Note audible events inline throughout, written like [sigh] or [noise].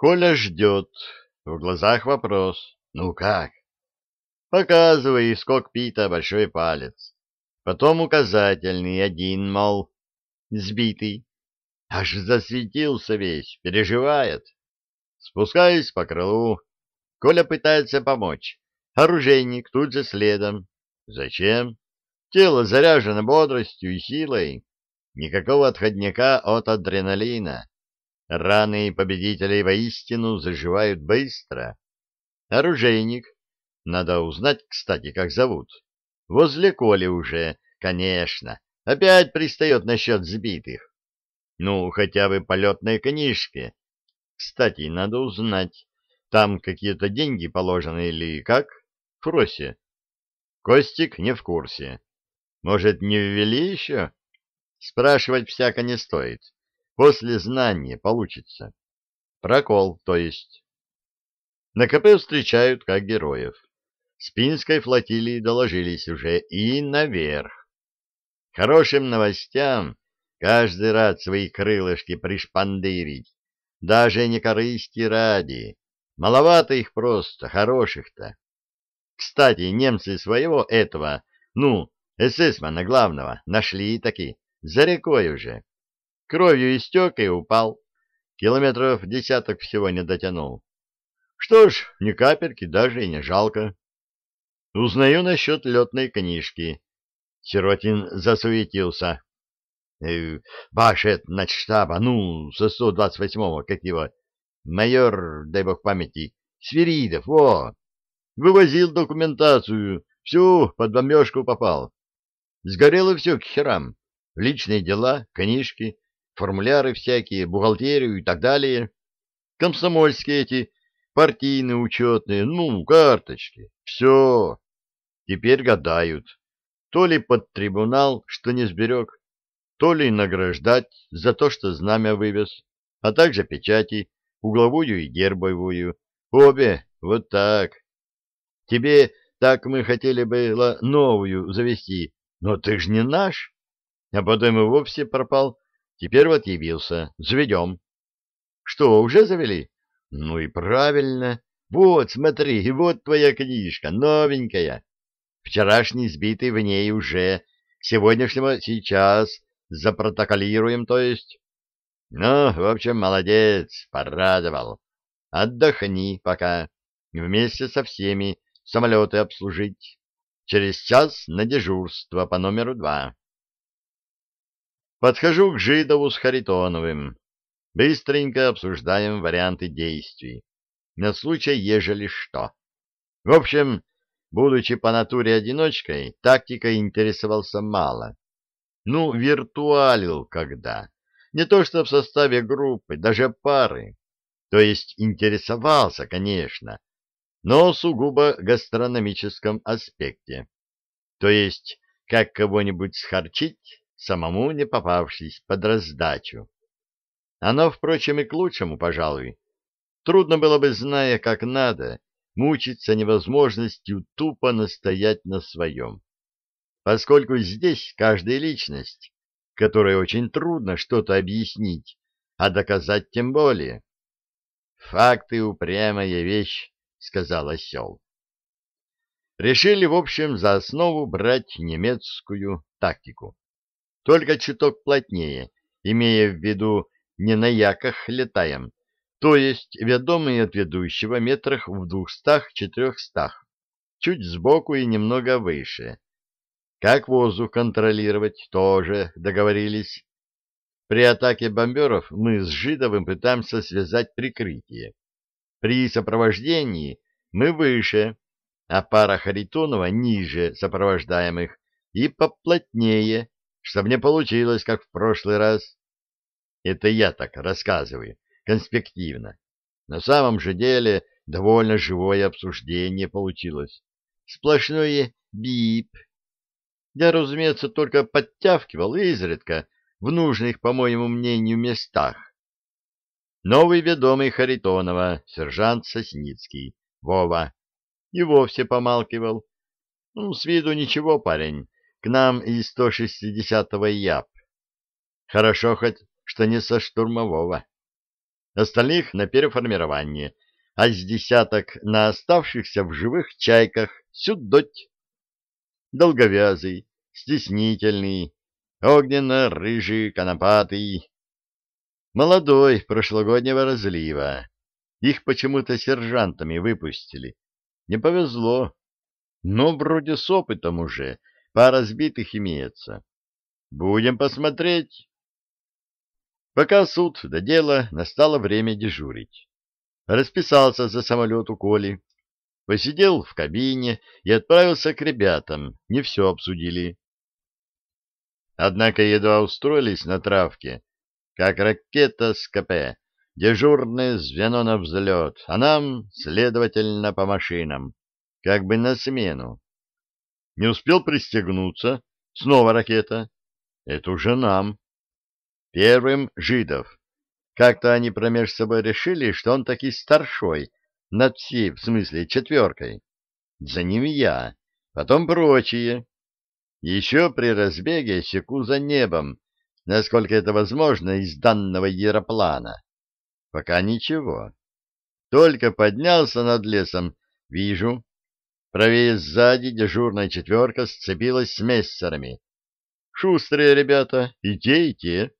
Коля ждет. В глазах вопрос. Ну как? Показывай из кокпита большой палец. Потом указательный, один, мол, сбитый. Аж засветился весь, переживает. Спускаюсь по крылу. Коля пытается помочь. Оружейник тут же следом. Зачем? Тело заряжено бодростью и силой. Никакого отходняка от адреналина. Раны победителей воистину заживают быстро. Оружейник. Надо узнать, кстати, как зовут. Возле Коли уже, конечно. Опять пристает насчет сбитых. Ну, хотя бы полетной книжке. Кстати, надо узнать, там какие-то деньги положены или как? Фросе. Костик не в курсе. Может, не ввели еще? Спрашивать всяко не стоит. После знания получится. Прокол, то есть. На КП встречают как героев. С Пинской флотилии доложились уже и наверх. Хорошим новостям каждый рад свои крылышки пришпандырить, даже не корысти ради. Маловато их просто, хороших-то. Кстати, немцы своего этого, ну, эсэсмана главного, нашли таки, за рекой уже. Кровью истек и упал. Километров десяток всего не дотянул. Что ж, ни капельки даже и не жалко. Узнаю насчет летной книжки. Сиротин засуетился. Э, Ваш это начштаба, ну, со 128-го, как его, майор, дай бог памяти, Свиридов, во, вывозил документацию, всю под бомбежку попал. Сгорело все к херам, личные дела, книжки, формуляры всякие, бухгалтерию и так далее, комсомольские эти, партийные учетные, ну, карточки, все. Теперь гадают, то ли под трибунал, что не сберег, то ли награждать за то, что знамя вывез, а также печати, угловую и гербовую. Обе вот так. Тебе так мы хотели было новую завести, но ты ж не наш. А потом и вовсе пропал. Теперь вот явился. Заведем. Что, уже завели? Ну и правильно. Вот, смотри, [laughs] вот твоя книжка, новенькая. Вчерашний сбитый в ней уже. Сегодняшнего сейчас. Запротоколируем, то есть. Ну, в общем, молодец, порадовал. Отдохни пока. Вместе со всеми самолеты обслужить. Через час на дежурство по номеру два. Подхожу к Жидову с Харитоновым. Быстренько обсуждаем варианты действий. На случай, ежели что. В общем, будучи по натуре одиночкой, тактикой интересовался мало. Ну, виртуалил когда. Не то что в составе группы, даже пары. То есть интересовался, конечно, но сугубо гастрономическом аспекте. То есть, как кого-нибудь схарчить, самому не попавшись под раздачу. Оно, впрочем, и к лучшему, пожалуй. Трудно было бы, зная, как надо, мучиться невозможностью тупо настоять на своем. Поскольку здесь каждая личность, которой очень трудно что-то объяснить, а доказать тем более. «Факты — упрямая вещь», — сказал осел. Решили, в общем, за основу брать немецкую тактику только чуток плотнее, имея в виду не на яках летаем, то есть ведомые от ведущего метрах в двухстах-четырехстах, чуть сбоку и немного выше. Как воздух контролировать, тоже договорились. При атаке бомберов мы с Жидовым пытаемся связать прикрытие. При сопровождении мы выше, а пара Харитонова ниже сопровождаемых и поплотнее, чтобы не получилось, как в прошлый раз. Это я так рассказываю, конспективно. На самом же деле довольно живое обсуждение получилось. Сплошное бип. Я, разумеется, только подтявкивал изредка в нужных, по моему мнению, местах. Новый ведомый Харитонова, сержант Сосницкий, Вова, и вовсе помалкивал. Ну, с виду ничего, парень, к нам из 160-го ЯП. Хорошо хоть, что не со штурмового. остальных на переформирование, а с десяток на оставшихся в живых чайках сюдоть. Долговязый, стеснительный, огненно-рыжий, конопатый. Молодой, прошлогоднего разлива. Их почему-то сержантами выпустили. Не повезло. Но вроде с опытом уже, пара сбитых имеется. Будем посмотреть. Пока суд до дела, настало время дежурить. Расписался за самолет у Коли, посидел в кабине и отправился к ребятам, не все обсудили. Однако едва устроились на травке, как ракета с КП, дежурное звено на взлет, а нам, следовательно, по машинам, как бы на смену. Не успел пристегнуться, снова ракета. Это уже нам. Первым Жидов. Как-то они промеж собой решили, что он таки старшой, над всей, в смысле, четверкой. За ним я, потом прочие. Еще при разбеге секу за небом, насколько это возможно из данного яроплана. Пока ничего. Только поднялся над лесом, вижу. Правее сзади дежурная четверка сцепилась с мессерами. Шустрые ребята, и те, и те.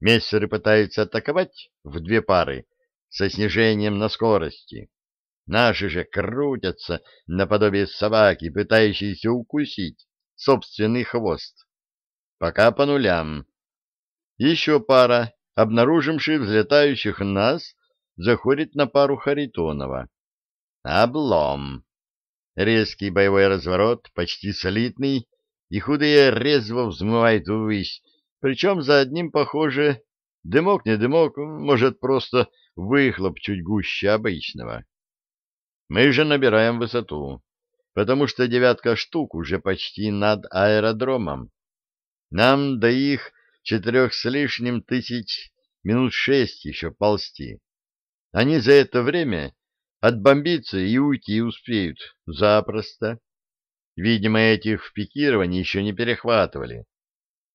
Мессеры пытаются атаковать в две пары со снижением на скорости. Наши же крутятся наподобие собаки, пытающиеся укусить собственный хвост. Пока по нулям. Еще пара, обнаруживших взлетающих нас, заходит на пару Харитонова. Облом. Резкий боевой разворот, почти солидный, и худые резво взмывает ввысь, причем за одним, похоже, дымок не дымок, может, просто выхлоп чуть гуще обычного. Мы же набираем высоту, потому что девятка штук уже почти над аэродромом. Нам до их четырех с лишним тысяч минут шесть еще ползти. Они за это время отбомбиться и уйти успеют запросто. Видимо, этих в пикировании еще не перехватывали.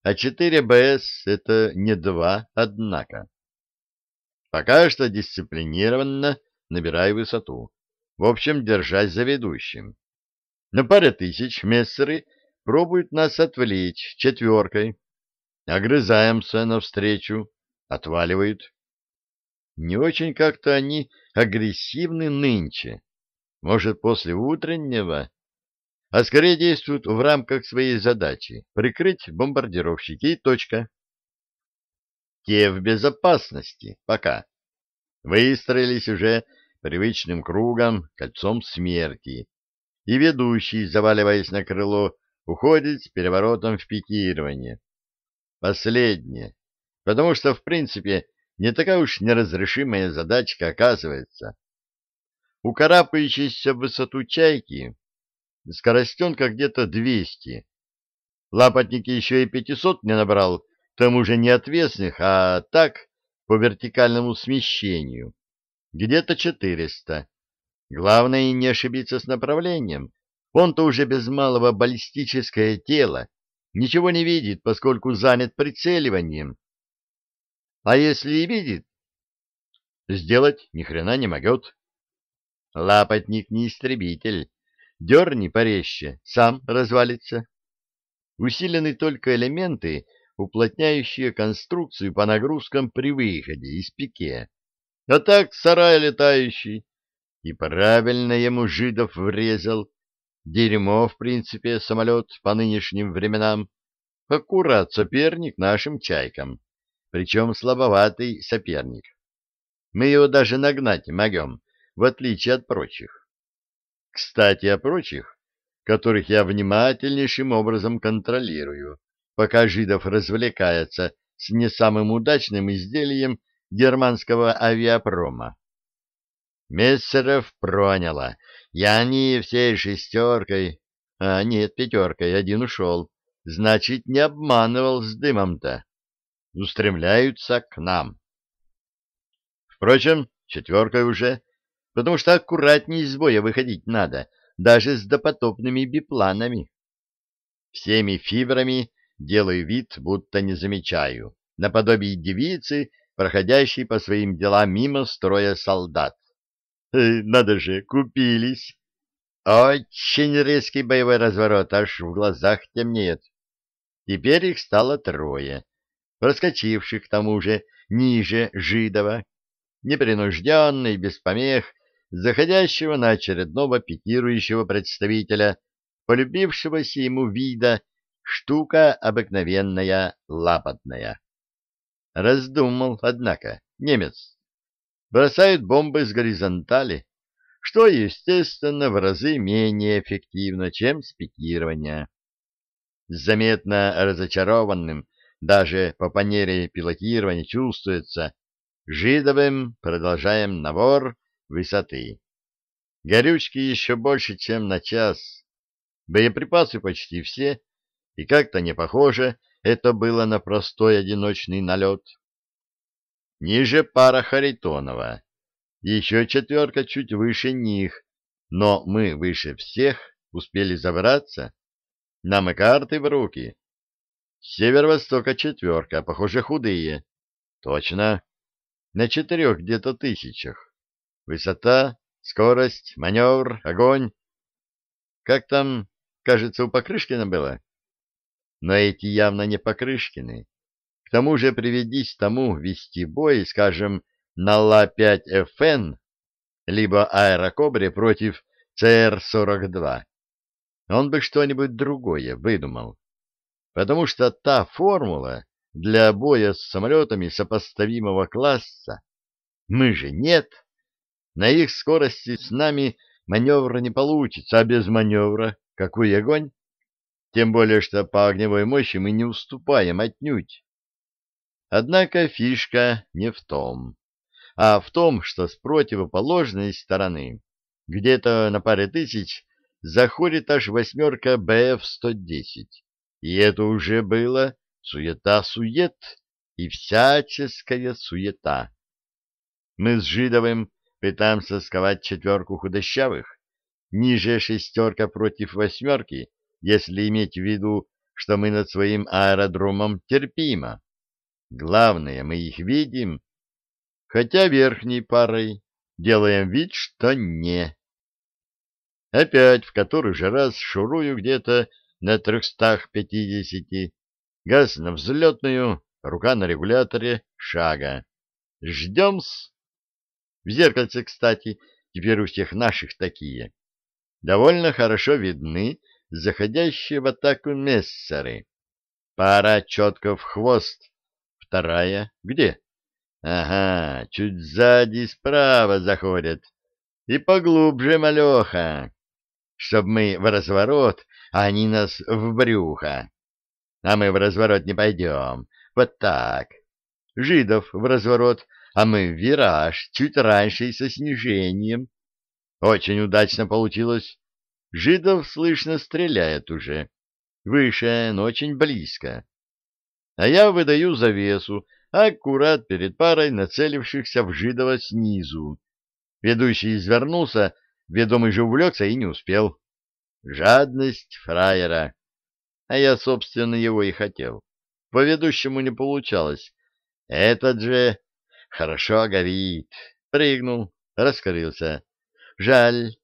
А 4 БС — это не два, однако. Пока что дисциплинированно набирай высоту. В общем, держась за ведущим. На паре тысяч мессеры пробуют нас отвлечь четверкой. Огрызаемся навстречу, отваливают. Не очень как-то они агрессивны нынче. Может, после утреннего а скорее действуют в рамках своей задачи — прикрыть бомбардировщики и точка. Те в безопасности, пока. Выстроились уже привычным кругом, кольцом смерти, и ведущий, заваливаясь на крыло, уходит с переворотом в пикирование. Последнее, потому что, в принципе, не такая уж неразрешимая задачка оказывается. У карабкающейся в высоту чайки скоростенка где-то 200. Лапотники еще и 500 не набрал, к тому же не отвесных, а так, по вертикальному смещению. Где-то 400. Главное не ошибиться с направлением. Он-то уже без малого баллистическое тело, ничего не видит, поскольку занят прицеливанием. А если и видит, сделать ни хрена не могет. Лапотник не истребитель, Дерни порезче, сам развалится. Усилены только элементы, уплотняющие конструкцию по нагрузкам при выходе из пике. А так сарай летающий. И правильно ему жидов врезал. Дерьмо, в принципе, самолет по нынешним временам. Аккурат соперник нашим чайкам. Причем слабоватый соперник. Мы его даже нагнать не могем, в отличие от прочих. Кстати, о прочих, которых я внимательнейшим образом контролирую, пока Жидов развлекается с не самым удачным изделием германского авиапрома. Мессеров проняло. Я не всей шестеркой, а нет, пятеркой, один ушел. Значит, не обманывал с дымом-то. Устремляются к нам. Впрочем, четверкой уже потому что аккуратнее из боя выходить надо, даже с допотопными бипланами. Всеми фибрами делаю вид, будто не замечаю, наподобие девицы, проходящий по своим делам мимо строя солдат. Э, надо же, купились. Очень резкий боевой разворот, аж в глазах темнеет. Теперь их стало трое, проскочивших к тому же ниже Жидова, непринужденный, без помех, заходящего на очередного пикирующего представителя, полюбившегося ему вида штука обыкновенная, лапотная. Раздумал, однако, немец. Бросают бомбы с горизонтали, что, естественно, в разы менее эффективно, чем спикирование. Заметно разочарованным даже по манере пилотирования чувствуется, Жидовым продолжаем набор высоты. Горючки еще больше, чем на час. Боеприпасы почти все, и как-то не похоже это было на простой одиночный налет. Ниже пара Харитонова, еще четверка чуть выше них, но мы выше всех успели забраться. Нам и карты в руки. Северо-востока четверка, похоже, худые. Точно. На четырех где-то тысячах. Высота, скорость, маневр, огонь. Как там, кажется, у Покрышкина было? Но эти явно не Покрышкины. К тому же приведись тому вести бой, скажем, на Ла-5ФН, либо Аэрокобре против ЦР-42. Он бы что-нибудь другое выдумал. Потому что та формула для боя с самолетами сопоставимого класса, мы же нет. На их скорости с нами маневра не получится, а без маневра какой огонь? Тем более, что по огневой мощи мы не уступаем отнюдь. Однако фишка не в том, а в том, что с противоположной стороны, где-то на паре тысяч, заходит аж восьмерка БФ-110. И это уже было суета-сует и всяческая суета. Мы с Жидовым пытаемся сковать четверку худощавых, ниже шестерка против восьмерки, если иметь в виду, что мы над своим аэродромом терпимо. Главное, мы их видим, хотя верхней парой делаем вид, что не. Опять в который же раз шурую где-то на трехстах пятидесяти, газ на взлетную, рука на регуляторе шага. Ждем-с. В зеркальце, кстати, теперь у всех наших такие. Довольно хорошо видны заходящие в атаку мессеры. Пара четко в хвост, вторая где? Ага, чуть сзади справа заходят. И поглубже, малеха, чтоб мы в разворот, а они нас в брюхо. А мы в разворот не пойдем. Вот так. Жидов в разворот, а мы в вираж, чуть раньше и со снижением. Очень удачно получилось. Жидов, слышно, стреляет уже. Выше, но очень близко. А я выдаю завесу, аккурат перед парой нацелившихся в Жидова снизу. Ведущий извернулся, ведомый же увлекся и не успел. Жадность фраера. А я, собственно, его и хотел. По ведущему не получалось. Этот же хорошо горит. Прыгнул, раскрылся. Жаль,